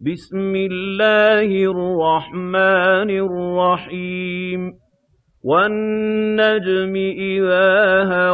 بِسْمِ اللَّهِ الرَّحْمَٰنِ الرَّحِيمِ. وَالنَّجْمِ إِذَا هَوَىٰ